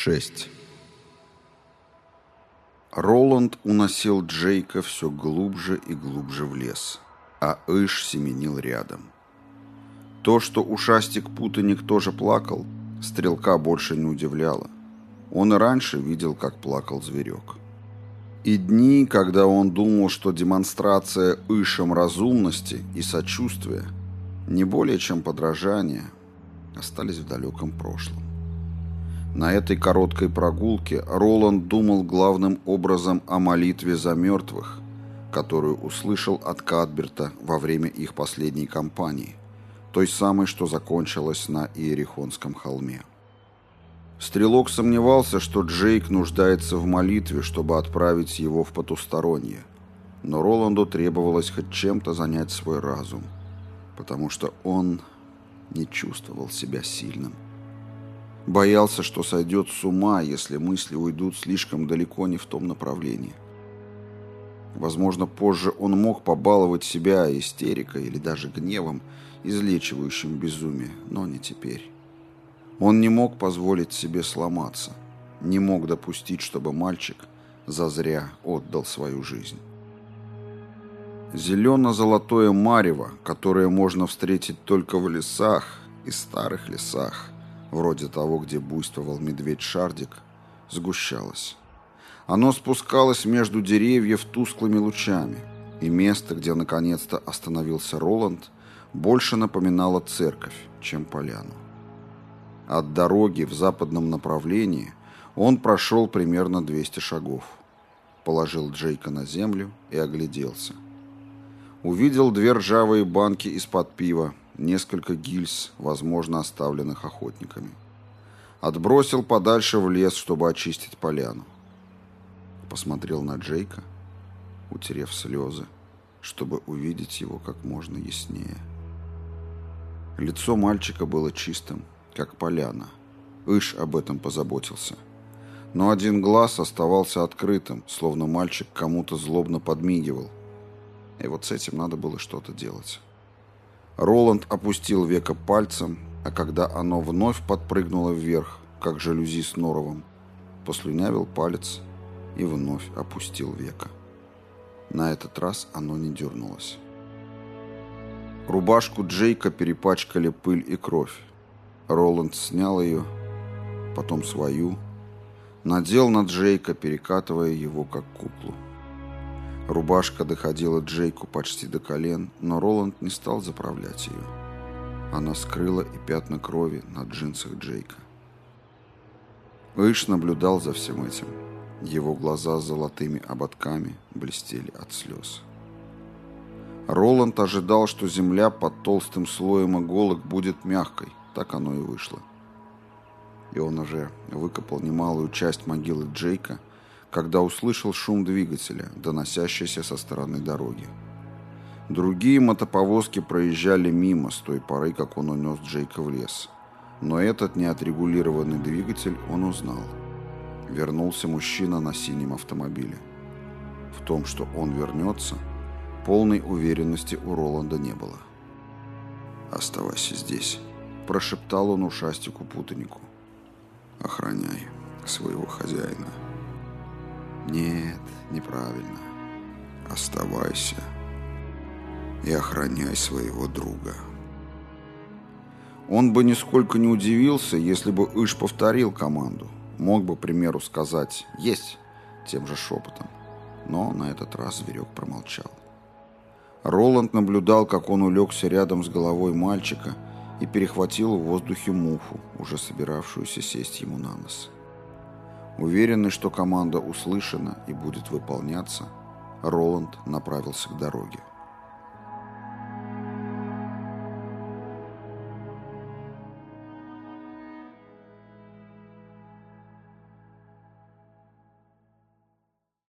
6. Роланд уносил Джейка все глубже и глубже в лес, а Иш семенил рядом. То, что ушастик-путаник тоже плакал, стрелка больше не удивляло. Он и раньше видел, как плакал зверек. И дни, когда он думал, что демонстрация Ишем разумности и сочувствия не более чем подражание, остались в далеком прошлом. На этой короткой прогулке Роланд думал главным образом о молитве за мертвых, которую услышал от Кадберта во время их последней кампании, той самой, что закончилась на Иерихонском холме. Стрелок сомневался, что Джейк нуждается в молитве, чтобы отправить его в потустороннее, но Роланду требовалось хоть чем-то занять свой разум, потому что он не чувствовал себя сильным. Боялся, что сойдет с ума, если мысли уйдут слишком далеко не в том направлении. Возможно, позже он мог побаловать себя истерикой или даже гневом, излечивающим безумие, но не теперь. Он не мог позволить себе сломаться, не мог допустить, чтобы мальчик зазря отдал свою жизнь. Зелено-золотое марево, которое можно встретить только в лесах и старых лесах, вроде того, где буйствовал медведь-шардик, сгущалось. Оно спускалось между деревьев тусклыми лучами, и место, где наконец-то остановился Роланд, больше напоминало церковь, чем поляну. От дороги в западном направлении он прошел примерно 200 шагов. Положил Джейка на землю и огляделся. Увидел две ржавые банки из-под пива, несколько гильз, возможно, оставленных охотниками. Отбросил подальше в лес, чтобы очистить поляну. Посмотрел на Джейка, утерев слезы, чтобы увидеть его как можно яснее. Лицо мальчика было чистым, как поляна. Иш об этом позаботился. Но один глаз оставался открытым, словно мальчик кому-то злобно подмигивал. И вот с этим надо было что-то делать. Роланд опустил веко пальцем, а когда оно вновь подпрыгнуло вверх, как жалюзи с норовом, послюнявил палец и вновь опустил веко. На этот раз оно не дернулось. Рубашку Джейка перепачкали пыль и кровь. Роланд снял ее, потом свою, надел на Джейка, перекатывая его как куклу. Рубашка доходила Джейку почти до колен, но Роланд не стал заправлять ее. Она скрыла и пятна крови на джинсах Джейка. Иш наблюдал за всем этим. Его глаза с золотыми ободками блестели от слез. Роланд ожидал, что земля под толстым слоем иголок будет мягкой. Так оно и вышло. И он уже выкопал немалую часть могилы Джейка, когда услышал шум двигателя, доносящийся со стороны дороги. Другие мотоповозки проезжали мимо с той поры, как он унес Джейка в лес. Но этот неотрегулированный двигатель он узнал. Вернулся мужчина на синем автомобиле. В том, что он вернется, полной уверенности у Роланда не было. «Оставайся здесь», – прошептал он ушастику-путанику. «Охраняй своего хозяина». Нет, неправильно. Оставайся и охраняй своего друга. Он бы нисколько не удивился, если бы Иш повторил команду. Мог бы, к примеру, сказать «Есть!» тем же шепотом. Но на этот раз зверек промолчал. Роланд наблюдал, как он улегся рядом с головой мальчика и перехватил в воздухе муху, уже собиравшуюся сесть ему на нос. Уверенный, что команда услышана и будет выполняться, Роланд направился к дороге.